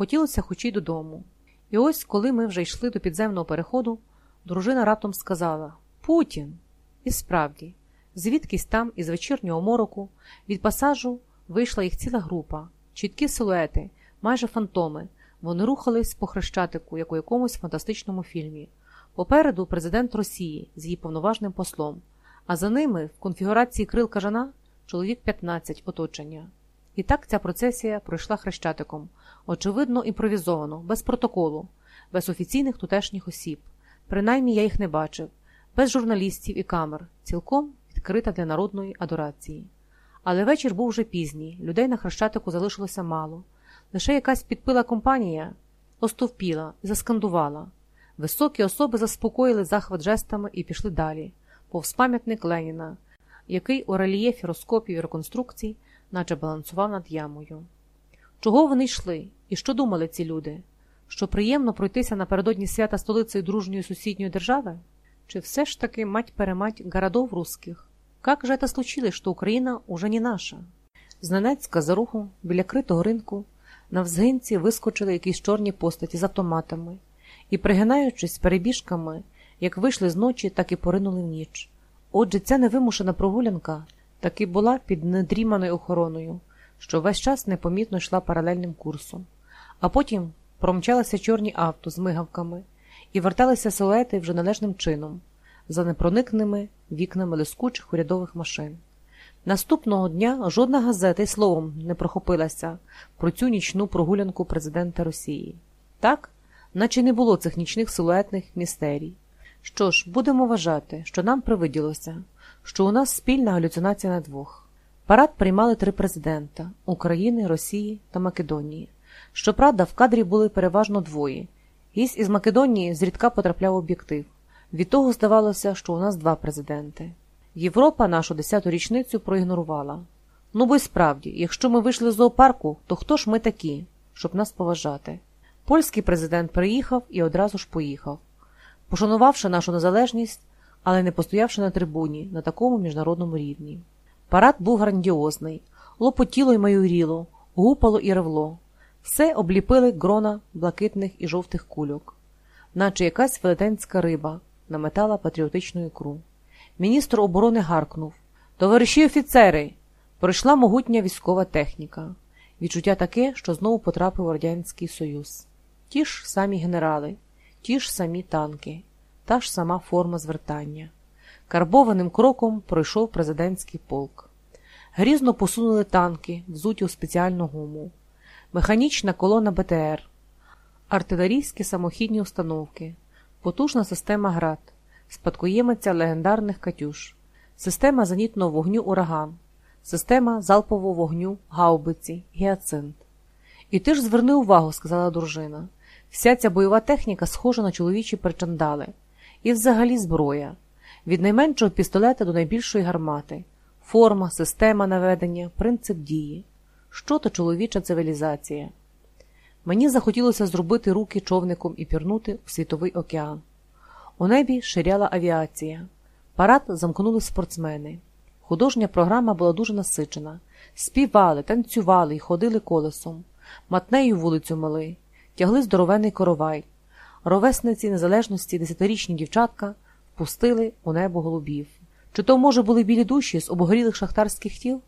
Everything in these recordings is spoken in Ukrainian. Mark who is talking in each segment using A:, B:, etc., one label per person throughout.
A: Хотілося хоч і додому. І ось, коли ми вже йшли до підземного переходу, дружина раптом сказала Путін! І справді, звідкись там, із вечірнього мороку, від пасажу вийшла їх ціла група, чіткі силуети, майже фантоми. Вони рухались по хрещатику, як у якомусь фантастичному фільмі. Попереду президент Росії з її повноважним послом, а за ними в конфігурації крил кажана чоловік 15 оточення. І так ця процесія пройшла хрещатиком, очевидно, імпровізовано, без протоколу, без офіційних тутешніх осіб. Принаймні я їх не бачив, без журналістів і камер, цілком відкрита для народної адорації. Але вечір був вже пізній, людей на хрещатику залишилося мало. Лише якась підпила компанія остовпіла заскандувала. Високі особи заспокоїли захват жестами і пішли далі, повз пам'ятник Леніна, який у рельєфі розкопів і реконструкцій наче балансував над ямою. Чого вони йшли і що думали ці люди? Що приємно пройтися напередодні свята столицею дружньої сусідньої держави? Чи все ж таки мать-перемать городов русских? Как же это случилось, що Україна уже не наша? Зненецька за руху, біля критого ринку, на взгинці вискочили якісь чорні постаті з автоматами і, пригинаючись перебіжками, як вийшли з ночі, так і поринули в ніч. Отже, ця невимушена прогулянка таки була під недріманою охороною, що весь час непомітно йшла паралельним курсом, а потім промчалися чорні авто з мигавками і верталися силуети вже належним чином, за непроникними вікнами лискучих урядових машин. Наступного дня жодна газета й словом не прохопилася про цю нічну прогулянку президента Росії. Так, наче не було цих нічних силуетних містерій. Що ж, будемо вважати, що нам привиділося, що у нас спільна галюцинація на двох. Парад приймали три президента України, Росії та Македонії. Щоправда, в кадрі були переважно двоє. Гість із Македонії зрідка потрапляв об'єктив. Від того здавалося, що у нас два президенти. Європа нашу десяту річницю проігнорувала. Ну бо й справді, якщо ми вийшли з зоопарку, то хто ж ми такі, щоб нас поважати? Польський президент приїхав і одразу ж поїхав, пошанувавши нашу незалежність, але не постоявши на трибуні на такому міжнародному рівні. Парад був грандіозний, лопотіло й майоріло, гупало і ревло. Все обліпили грона блакитних і жовтих кульок, наче якась велетенська риба наметала патріотичну ікру. Міністр оборони гаркнув Товариші офіцери! Пройшла могутня військова техніка. Відчуття таке, що знову потрапив Радянський Союз. Ті ж самі генерали, ті ж самі танки, та ж сама форма звертання. Карбованим кроком пройшов президентський полк. Грізно посунули танки, взуті у спеціальну гуму, механічна колона БТР, артилерійські самохідні установки, потужна система ГРАД, спадкоємиця легендарних Катюш, система зенітного вогню Ураган, система залпового вогню Гаубиці, Гіацинт. І ти ж зверни увагу, сказала дружина. Вся ця бойова техніка схожа на чоловічі причандали. І взагалі зброя. Від найменшого пістолета до найбільшої гармати, форма, система наведення, принцип дії. Що то чоловіча цивілізація? Мені захотілося зробити руки човником і пірнути у світовий океан. У небі ширяла авіація. Парад замкнули спортсмени. Художня програма була дуже насичена. Співали, танцювали і ходили колесом. Матнею вулицю мили, тягли здоровений коровай. Ровесниці незалежності десятирічні дівчатка впустили у небо голубів. Чи то, може, були білі душі з обгорілих шахтарських тіл?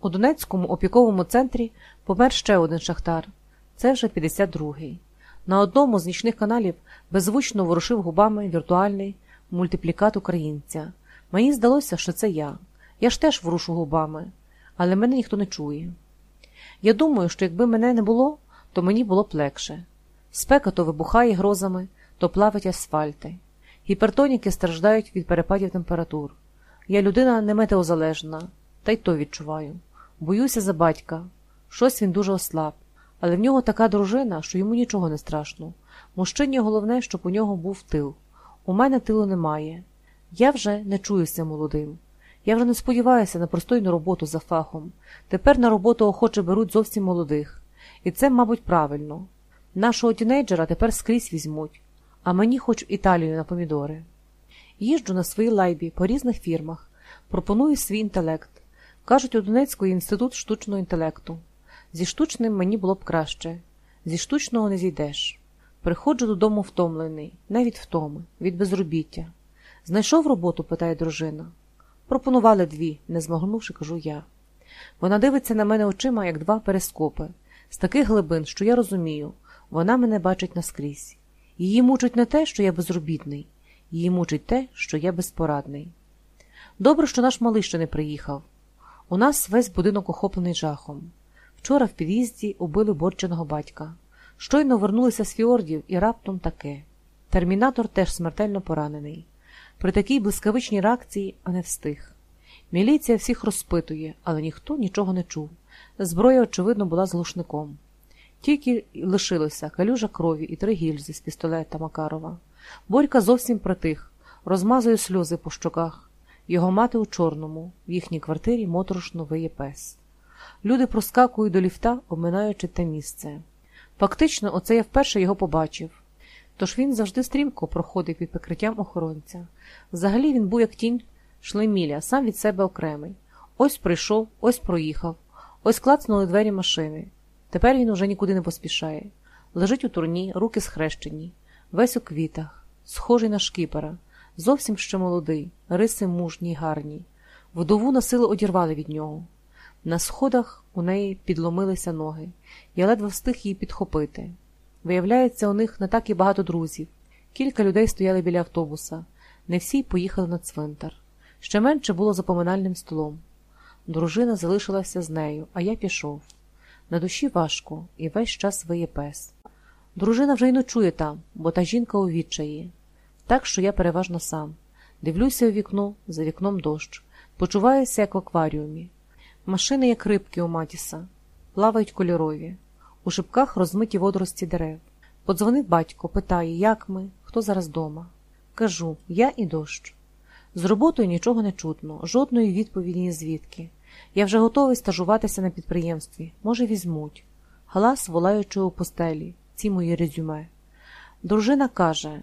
A: У Донецькому опіковому центрі помер ще один шахтар. Це вже 52-й. На одному з нічних каналів беззвучно ворушив губами віртуальний мультиплікат українця. Мені здалося, що це я. Я ж теж ворушу губами, але мене ніхто не чує. Я думаю, що якби мене не було, то мені було б легше. Спека то вибухає грозами, то плавить асфальти. Гіпертоніки страждають від перепадів температур. Я людина не метеозалежна, та й то відчуваю. Боюся за батька. Щось він дуже ослаб, але в нього така дружина, що йому нічого не страшно. Мужчині головне, щоб у нього був тил. У мене тилу немає. Я вже не чуюся молодим. Я вже не сподіваюся на простойну роботу за фахом. Тепер на роботу охоче беруть зовсім молодих. І це, мабуть, правильно. Нашого тінейджера тепер скрізь візьмуть, а мені хоч Італію на помідори. Їжджу на своїй лайбі по різних фірмах, пропоную свій інтелект. Кажуть, у Донецьку інститут штучного інтелекту. Зі штучним мені було б краще. Зі штучного не зійдеш. Приходжу додому втомлений, не від втоми, від безробіття. Знайшов роботу? питає дружина. Пропонували дві, не змогнувши, кажу я. Вона дивиться на мене очима, як два перископи, з таких глибин, що я розумію, вона мене бачить наскрізь. Її мучить не те, що я безробітний, її мучить те, що я безпорадний. Добре, що наш малий ще не приїхав. У нас весь будинок охоплений жахом. Вчора в під'їзді убили борченого батька. Щойно вернулися з фіордів і раптом таке. Термінатор теж смертельно поранений. При такій блискавичній реакції, не встиг. Міліція всіх розпитує, але ніхто нічого не чув. Зброя, очевидно, була з глушником. Тільки лишилося калюжа крові і три гільзи з пістолета Макарова. Борька зовсім притих, розмазує сльози по щоках. Його мати у чорному, в їхній квартирі моторошно виє пес. Люди проскакують до ліфта, обминаючи те місце. Фактично, оце я вперше його побачив. Тож він завжди стрімко проходив під прикриттям охоронця. Взагалі він був як тінь шлеміля, сам від себе окремий. Ось прийшов, ось проїхав, ось клацнули двері машини. Тепер він уже нікуди не поспішає. Лежить у турні, руки схрещені, весь у квітах, схожий на шкіпера, зовсім ще молодий, риси мужні й гарні. Вдову на силу одірвали від нього. На сходах у неї підломилися ноги. Я ледве встиг її підхопити. Виявляється, у них не так і багато друзів. Кілька людей стояли біля автобуса. Не всі поїхали на цвинтар. Ще менше було за поминальним столом. Дружина залишилася з нею, а я пішов. На душі важко, і весь час виє пес. Дружина вже й ночує там, бо та жінка у відчаї. Так що я переважно сам. Дивлюся у вікно, за вікном дощ, почуваюся, як в акваріумі. Машини, як рибки у Матіса, плавають кольорові, у шибках розмиті водорості дерев. Подзвонив батько, питає, як ми, хто зараз дома. Кажу, я і дощ. З роботою нічого не чутно, жодної відповіді ні звідки. Я вже готовий стажуватися на підприємстві, може, візьмуть. Галас, волаючи у постелі, ці мої резюме. Дружина каже,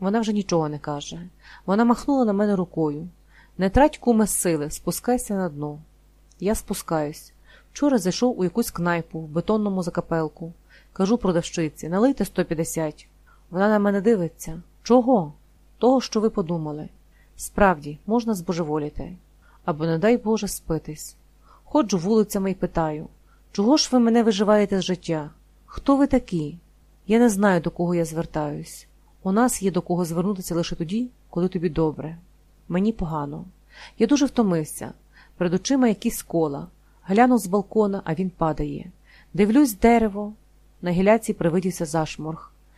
A: вона вже нічого не каже. Вона махнула на мене рукою. Не трать куме сили, спускайся на дно. Я спускаюсь. Вчора зайшов у якусь кнайпу в бетонному закапелку. Кажу продавщиці, налийте 150. Вона на мене дивиться. Чого? Того, що ви подумали. Справді, можна збожеволіти. Або, не дай Боже, спитись. Ходжу вулицями і питаю, чого ж ви мене виживаєте з життя? Хто ви такі? Я не знаю, до кого я звертаюсь. У нас є до кого звернутися лише тоді, коли тобі добре. Мені погано. Я дуже втомився. Перед очима якісь кола. Глянув з балкона, а він падає. Дивлюсь дерево. На гіляці привидівся зашморг.